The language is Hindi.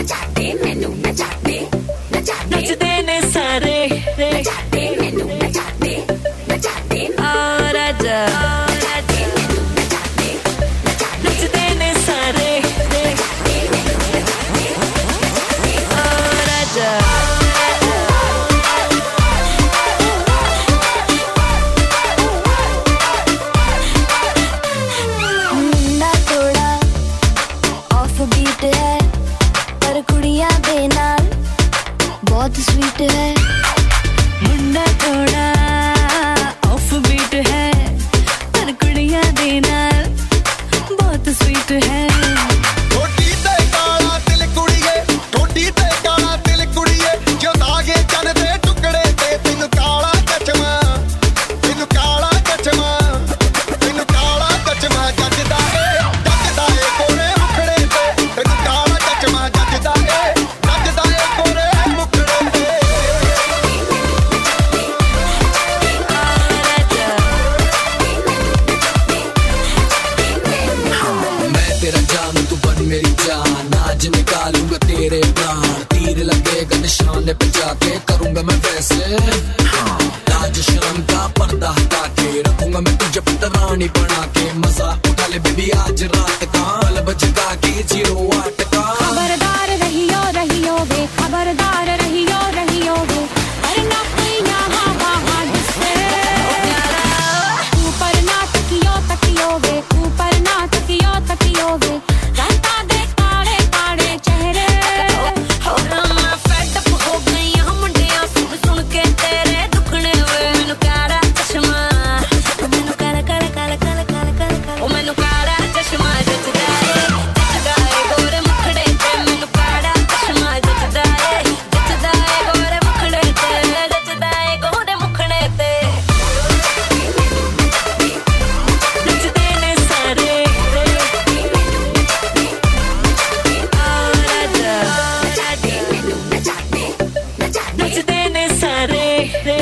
ਨੱਚਾ ਦੇ ਮੈਨੂੰ ਨੱਚਾ ਦੇ बहुत स्वीट है। मुंडा थोड़ा ऑफ़ बीट है। पर कुड़िया देना बहुत स्वीट है। आज निकालूँगा तेरे प्राण। तीर लगेगा निशान पे जाके, करूँगा मैं वैसे। आज शाम शर्म का पर्दा हटा के रखूँगा मैं तुझे पतरानी बना के मज़ा उठा ले बेबी आज रात का बजगा pensaré.